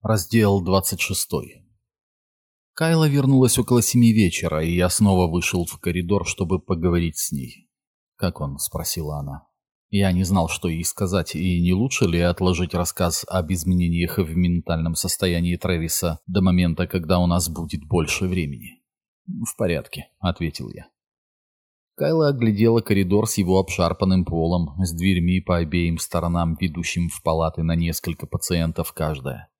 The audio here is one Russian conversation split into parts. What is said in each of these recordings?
Раздел 26. Кайла вернулась около семи вечера, и я снова вышел в коридор, чтобы поговорить с ней. «Как он?» — спросила она. Я не знал, что ей сказать, и не лучше ли отложить рассказ об изменениях в ментальном состоянии Трэвиса до момента, когда у нас будет больше времени. «В порядке», — ответил я. Кайла оглядела коридор с его обшарпанным полом, с дверьми по обеим сторонам, ведущим в палаты на несколько пациентов каждая.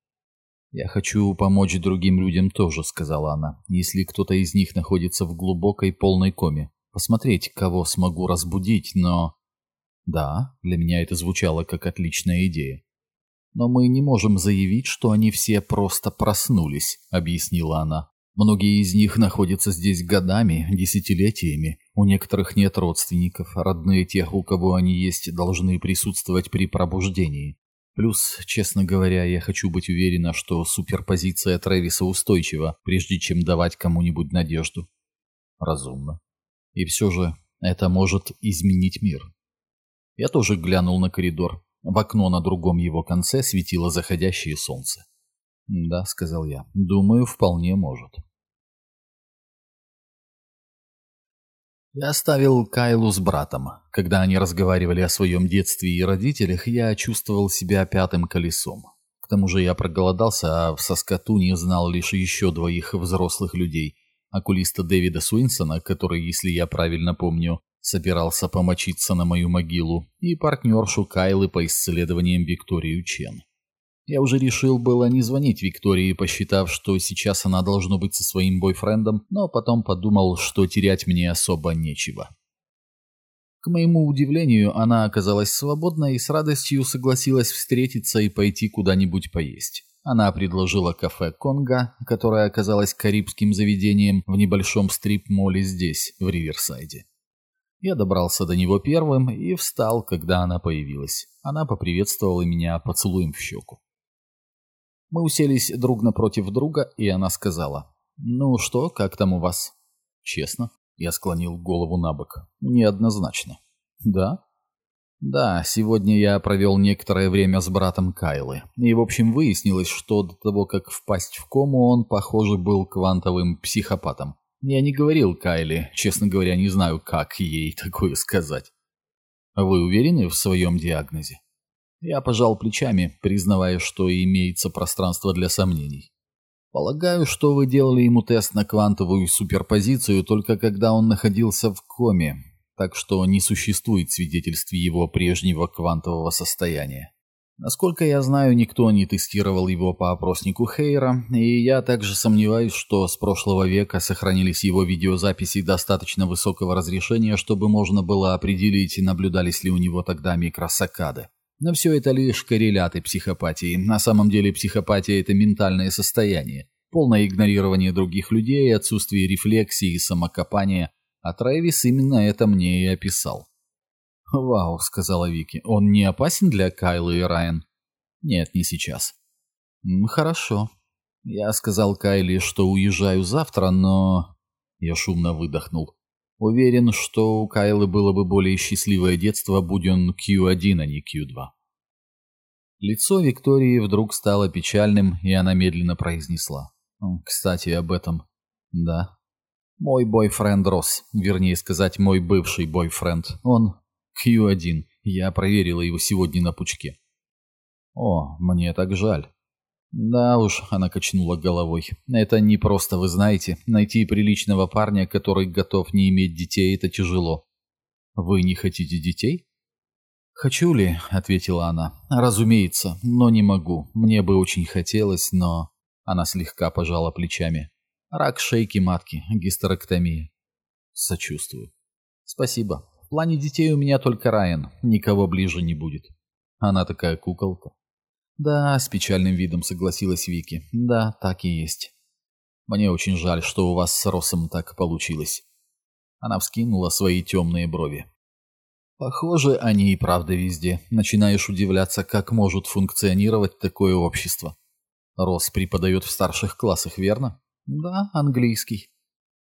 «Я хочу помочь другим людям тоже», — сказала она, «если кто-то из них находится в глубокой полной коме. Посмотреть, кого смогу разбудить, но...» «Да, для меня это звучало как отличная идея». «Но мы не можем заявить, что они все просто проснулись», — объяснила она. Многие из них находятся здесь годами, десятилетиями. У некоторых нет родственников, родные тех, у кого они есть, должны присутствовать при пробуждении. Плюс, честно говоря, я хочу быть уверена, что суперпозиция Трэвиса устойчива, прежде чем давать кому-нибудь надежду. Разумно. И все же это может изменить мир. Я тоже глянул на коридор. В окно на другом его конце светило заходящее солнце. «Да», — сказал я, — «думаю, вполне может». Я оставил Кайлу с братом. Когда они разговаривали о своем детстве и родителях, я чувствовал себя пятым колесом. К тому же я проголодался, а в Саскатуне знал лишь еще двоих взрослых людей. Окулиста Дэвида Суинсона, который, если я правильно помню, собирался помочиться на мою могилу, и партнершу Кайлы по исследованиям Викторию Чен. Я уже решил было не звонить Виктории, посчитав, что сейчас она должна быть со своим бойфрендом, но потом подумал, что терять мне особо нечего. К моему удивлению, она оказалась свободна и с радостью согласилась встретиться и пойти куда-нибудь поесть. Она предложила кафе «Конга», которое оказалось карибским заведением в небольшом стрип-моле здесь, в Риверсайде. Я добрался до него первым и встал, когда она появилась. Она поприветствовала меня поцелуем в щеку. Мы уселись друг напротив друга, и она сказала, «Ну что, как там у вас?» «Честно?» Я склонил голову на бок. «Неоднозначно». «Да?» «Да, сегодня я провел некоторое время с братом Кайлы, и, в общем, выяснилось, что до того, как впасть в кому, он, похоже, был квантовым психопатом. Я не говорил Кайле, честно говоря, не знаю, как ей такое сказать». «Вы уверены в своем диагнозе?» Я пожал плечами, признавая, что имеется пространство для сомнений. Полагаю, что вы делали ему тест на квантовую суперпозицию только когда он находился в коме, так что не существует свидетельств его прежнего квантового состояния. Насколько я знаю, никто не тестировал его по опроснику Хейра, и я также сомневаюсь, что с прошлого века сохранились его видеозаписи достаточно высокого разрешения, чтобы можно было определить, наблюдались ли у него тогда микросакады. Но все это лишь корреляты психопатии. На самом деле психопатия – это ментальное состояние, полное игнорирование других людей, отсутствие рефлексии и самокопания. А Трэвис именно это мне и описал. «Вау», — сказала Вики, — «он не опасен для Кайлы и Райан?» «Нет, не сейчас». «Хорошо». Я сказал Кайле, что уезжаю завтра, но... Я шумно выдохнул. Уверен, что у Кайлы было бы более счастливое детство, будь он Q1, а не Q2. Лицо Виктории вдруг стало печальным, и она медленно произнесла. «Кстати, об этом. Да. Мой бойфренд Росс, вернее сказать, мой бывший бойфренд. Он Q1. Я проверила его сегодня на пучке». «О, мне так жаль». «Да уж», — она качнула головой, — «это не просто, вы знаете. Найти приличного парня, который готов не иметь детей, это тяжело». «Вы не хотите детей?» «Хочу ли?» — ответила она. «Разумеется, но не могу. Мне бы очень хотелось, но...» Она слегка пожала плечами. «Рак шейки матки, гистерэктомия». «Сочувствую». «Спасибо. В плане детей у меня только Райан. Никого ближе не будет». Она такая куколка. «Да», — с печальным видом согласилась Вики. «Да, так и есть». «Мне очень жаль, что у вас с Росом так получилось». Она вскинула свои темные брови. «Похоже, они и правда везде. Начинаешь удивляться, как может функционировать такое общество». «Рос преподает в старших классах, верно?» «Да, английский».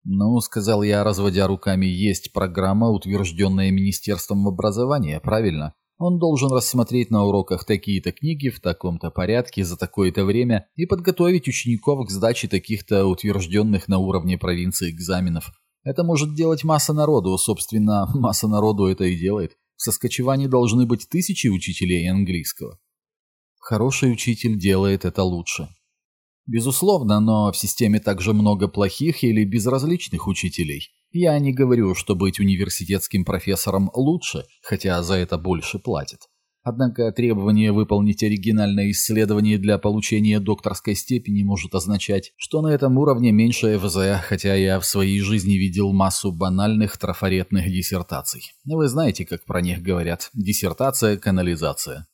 «Ну, — сказал я, разводя руками, — есть программа, утвержденная Министерством образования, правильно? Он должен рассмотреть на уроках такие-то книги в таком-то порядке за такое-то время и подготовить учеников к сдаче таких-то утвержденных на уровне провинции экзаменов. Это может делать масса народу, собственно, масса народу это и делает. В Соскочеване должны быть тысячи учителей английского. Хороший учитель делает это лучше. Безусловно, но в системе также много плохих или безразличных учителей. Я не говорю, что быть университетским профессором лучше, хотя за это больше платят. Однако требование выполнить оригинальное исследование для получения докторской степени может означать, что на этом уровне меньше ФЗ, хотя я в своей жизни видел массу банальных трафаретных диссертаций. Вы знаете, как про них говорят. Диссертация, канализация.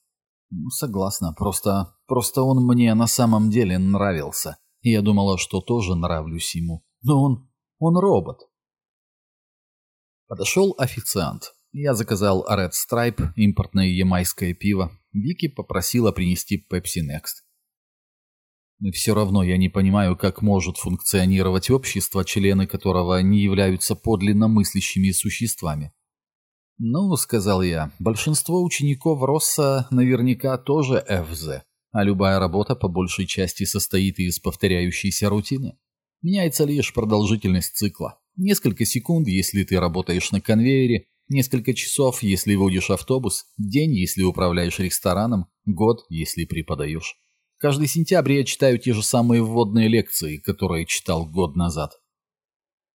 Согласна, просто... просто он мне на самом деле нравился. Я думала, что тоже нравлюсь ему. Но он... он робот. Подошел официант. Я заказал Red Stripe, импортное ямайское пиво. Вики попросила принести Pepsi Next. И все равно я не понимаю, как может функционировать общество, члены которого не являются подлинно мыслящими существами. «Ну, — сказал я, — большинство учеников Росса наверняка тоже ФЗ, а любая работа по большей части состоит из повторяющейся рутины. Меняется лишь продолжительность цикла. Несколько секунд, если ты работаешь на конвейере, несколько часов, если водишь автобус, день, если управляешь рестораном, год, если преподаешь. Каждый сентябрь я читаю те же самые вводные лекции, которые читал год назад.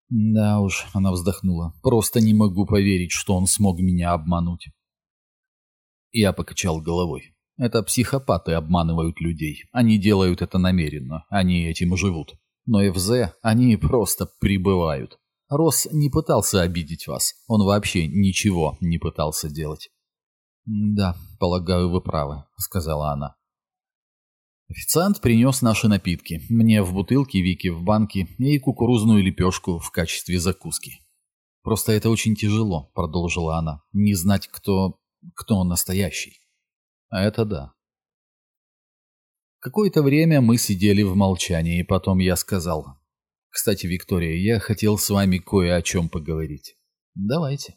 Да уж, она вздохнула. Просто не могу поверить, что он смог меня обмануть. Я покачал головой. Это психопаты обманывают людей. Они делают это намеренно. Они этим живут. Но ФЗ, они просто прибывают. Росс не пытался обидеть вас. Он вообще ничего не пытался делать. «Да, полагаю, вы правы», — сказала она. Официант принес наши напитки. Мне в бутылке, Вики в банке и кукурузную лепешку в качестве закуски. «Просто это очень тяжело», — продолжила она. «Не знать, кто... кто настоящий». А это да. Какое-то время мы сидели в молчании, и потом я сказал. Кстати, Виктория, я хотел с вами кое о чем поговорить. Давайте.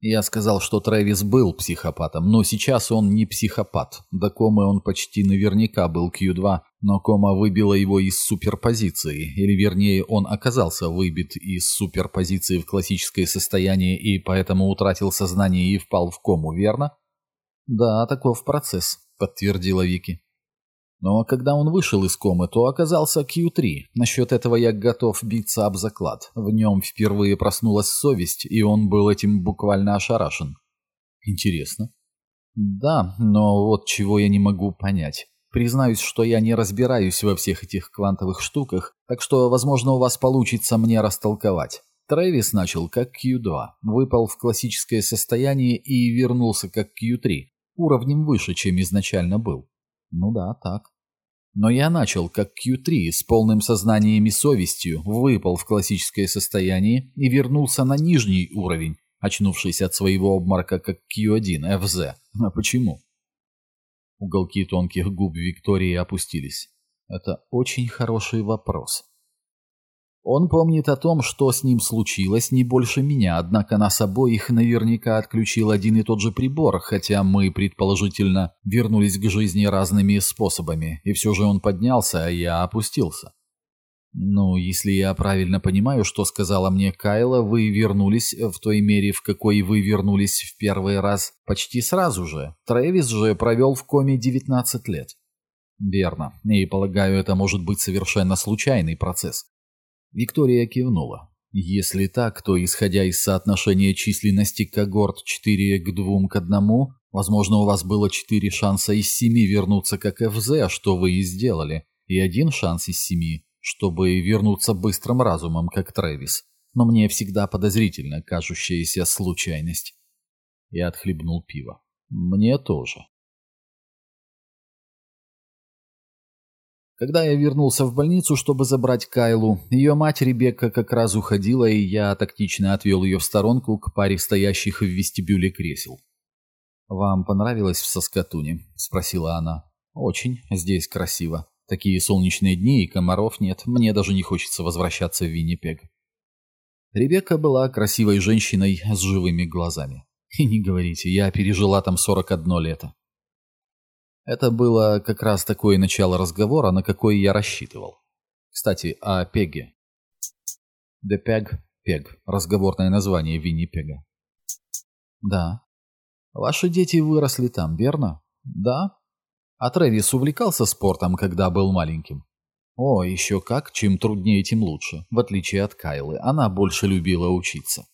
Я сказал, что Трэвис был психопатом, но сейчас он не психопат. До комы он почти наверняка был Q2, но кома выбила его из суперпозиции, или вернее, он оказался выбит из суперпозиции в классическое состояние и поэтому утратил сознание и впал в кому, верно? Да, таков процесс, подтвердила Вики. Но когда он вышел из комы, то оказался Q3. Насчет этого я готов биться об заклад. В нем впервые проснулась совесть, и он был этим буквально ошарашен. Интересно. Да, но вот чего я не могу понять. Признаюсь, что я не разбираюсь во всех этих квантовых штуках, так что, возможно, у вас получится мне растолковать. Трэвис начал как Q2, выпал в классическое состояние и вернулся как Q3, уровнем выше, чем изначально был. Ну да, так. Но я начал как Q3 с полным сознанием и совестью, выпал в классическое состояние и вернулся на нижний уровень, очнувшись от своего обморока как Q1 FZ. А почему? Уголки тонких губ Виктории опустились. Это очень хороший вопрос. Он помнит о том, что с ним случилось, не больше меня, однако нас обоих наверняка отключил один и тот же прибор, хотя мы, предположительно, вернулись к жизни разными способами, и все же он поднялся, а я опустился. Ну, если я правильно понимаю, что сказала мне Кайла, вы вернулись в той мере, в какой вы вернулись в первый раз почти сразу же. Трэвис же провел в коме 19 лет. Верно. И полагаю, это может быть совершенно случайный процесс. Виктория кивнула. Если так, то, исходя из соотношения численности когорт 4 к 2 к 1, возможно, у вас было 4 шанса из 7 вернуться как ФЗ, что вы и сделали, и один шанс из 7, чтобы вернуться быстрым разумом, как Трэвис. Но мне всегда подозрительно кажущаяся случайность. Я отхлебнул пиво. Мне тоже. Когда я вернулся в больницу, чтобы забрать Кайлу, ее мать Ребекка как раз уходила, и я тактично отвел ее в сторонку к паре стоящих в вестибюле кресел. «Вам понравилось в Соскатуне?» – спросила она. «Очень. Здесь красиво. Такие солнечные дни и комаров нет. Мне даже не хочется возвращаться в Виннипег». Ребекка была красивой женщиной с живыми глазами. И не говорите, я пережила там 41 лето. Это было как раз такое начало разговора, на какое я рассчитывал. Кстати, о Пеге. Peg, Пег, разговорное название Винни Пега. Да. Ваши дети выросли там, верно? Да. А Трэвис увлекался спортом, когда был маленьким? О, еще как, чем труднее, тем лучше. В отличие от Кайлы, она больше любила учиться.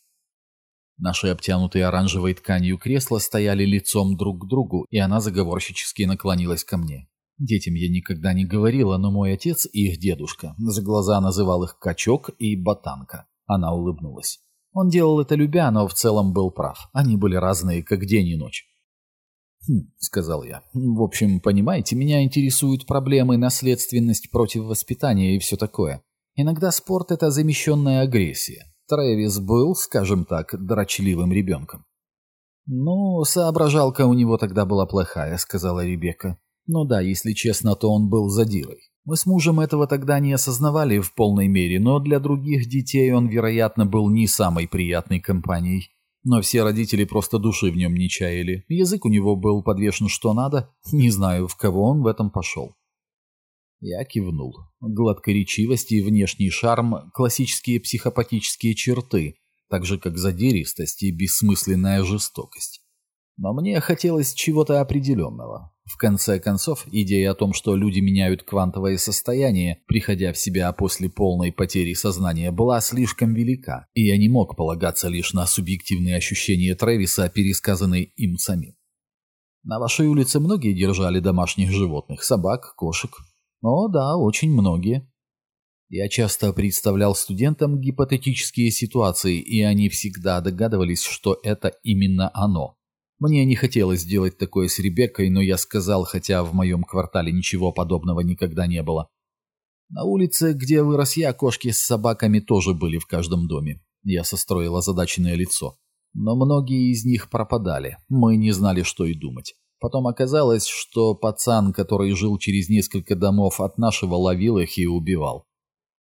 Наши обтянутые оранжевой тканью кресла стояли лицом друг к другу, и она заговорщически наклонилась ко мне. Детям я никогда не говорила, но мой отец и их дедушка за глаза называл их «качок» и «ботанка». Она улыбнулась. Он делал это любя, но в целом был прав. Они были разные, как день и ночь. «Хм», — сказал я. «В общем, понимаете, меня интересуют проблемы наследственность против воспитания и все такое. Иногда спорт — это замещенная агрессия. Трэвис был, скажем так, дрочливым ребенком. «Ну, соображалка у него тогда была плохая», — сказала Ребекка. «Ну да, если честно, то он был задирой. Мы с мужем этого тогда не осознавали в полной мере, но для других детей он, вероятно, был не самой приятной компанией. Но все родители просто души в нем не чаяли. Язык у него был подвешен что надо. Не знаю, в кого он в этом пошел. Я кивнул. Гладкоречивость и внешний шарм – классические психопатические черты, так же как задиристость и бессмысленная жестокость. Но мне хотелось чего-то определенного. В конце концов, идея о том, что люди меняют квантовое состояние, приходя в себя после полной потери сознания, была слишком велика, и я не мог полагаться лишь на субъективные ощущения Трэвиса, пересказанные им самим. На вашей улице многие держали домашних животных – собак, кошек, о, да, очень многие. Я часто представлял студентам гипотетические ситуации, и они всегда догадывались, что это именно оно. Мне не хотелось делать такое с Ребеккой, но я сказал, хотя в моем квартале ничего подобного никогда не было. На улице, где вырос я, кошки с собаками тоже были в каждом доме. Я состроил озадаченное лицо. Но многие из них пропадали. Мы не знали, что и думать. Потом оказалось, что пацан, который жил через несколько домов от нашего, ловил их и убивал.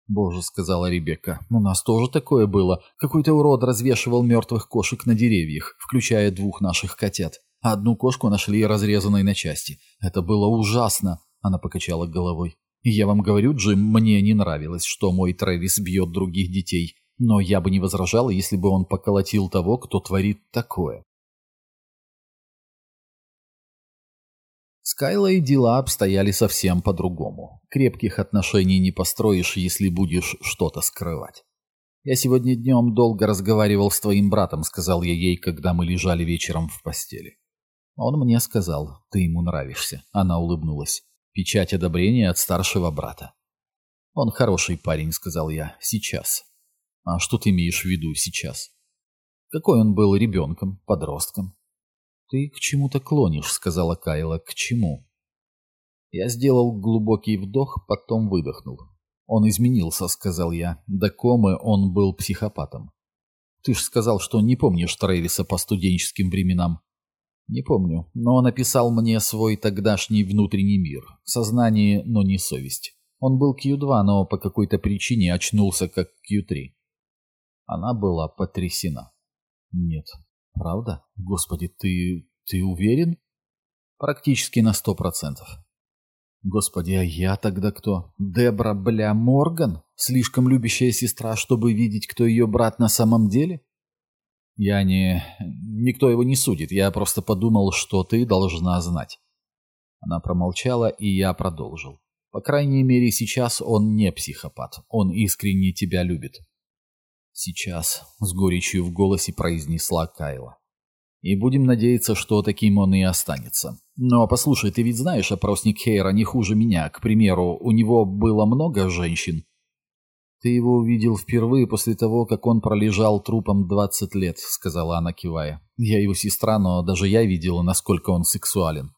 «Боже», — сказала Ребекка, — «у нас тоже такое было. Какой-то урод развешивал мертвых кошек на деревьях, включая двух наших котят. Одну кошку нашли разрезанной на части. Это было ужасно», — она покачала головой. «Я вам говорю, Джим, мне не нравилось, что мой Трэвис бьет других детей. Но я бы не возражала, если бы он поколотил того, кто творит такое. С Кайлой дела обстояли совсем по-другому. Крепких отношений не построишь, если будешь что-то скрывать. «Я сегодня днем долго разговаривал с твоим братом», — сказал я ей, когда мы лежали вечером в постели. Он мне сказал, «Ты ему нравишься». Она улыбнулась. Печать одобрения от старшего брата. «Он хороший парень», — сказал я, — «сейчас». «А что ты имеешь в виду сейчас?» «Какой он был ребенком, подростком?» «Ты к чему-то клонишь», — сказала Кайла. «К чему?» Я сделал глубокий вдох, потом выдохнул. «Он изменился», — сказал я. До комы он был психопатом. «Ты ж сказал, что не помнишь Трэвиса по студенческим временам». «Не помню, но он описал мне свой тогдашний внутренний мир. Сознание, но не совесть. Он был Q2, но по какой-то причине очнулся как Q3». Она была потрясена. «Нет, Правда? Господи, ты... ты уверен? Практически на сто процентов. Господи, а я тогда кто? Дебра, бля, Морган? Слишком любящая сестра, чтобы видеть, кто ее брат на самом деле? Я не... Никто его не судит, я просто подумал, что ты должна знать. Она промолчала, и я продолжил. По крайней мере, сейчас он не психопат. Он искренне тебя любит. Сейчас, с горечью в голосе произнесла Кайла. И будем надеяться, что таким он и останется. Но послушай, ты ведь знаешь, опросник Хейра не хуже меня. К примеру, у него было много женщин. Ты его увидел впервые после того, как он пролежал трупом 20 лет, сказала она, кивая. Я его сестра, но даже я видела, насколько он сексуален.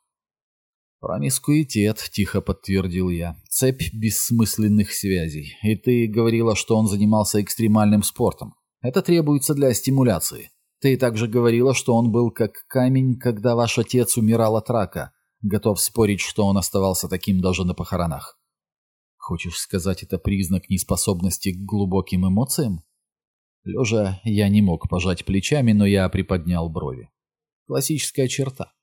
«Промискуитет», — тихо подтвердил я. «Цепь бессмысленных связей. И ты говорила, что он занимался экстремальным спортом. Это требуется для стимуляции. Ты также говорила, что он был как камень, когда ваш отец умирал от рака. Готов спорить, что он оставался таким даже на похоронах. Хочешь сказать, это признак неспособности к глубоким эмоциям? Лежа, я не мог пожать плечами, но я приподнял брови. Классическая черта.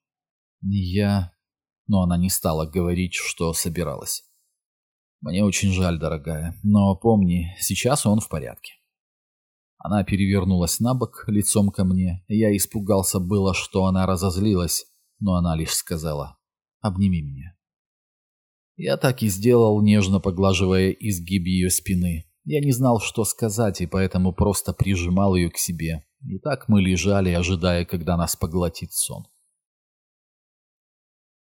Я... Но она не стала говорить, что собиралась. Мне очень жаль, дорогая, но помни, сейчас он в порядке. Она перевернулась на бок, лицом ко мне. Я испугался было, что она разозлилась, но она лишь сказала «Обними меня». Я так и сделал, нежно поглаживая изгиб ее спины. Я не знал, что сказать, и поэтому просто прижимал ее к себе. И так мы лежали, ожидая, когда нас поглотит сон.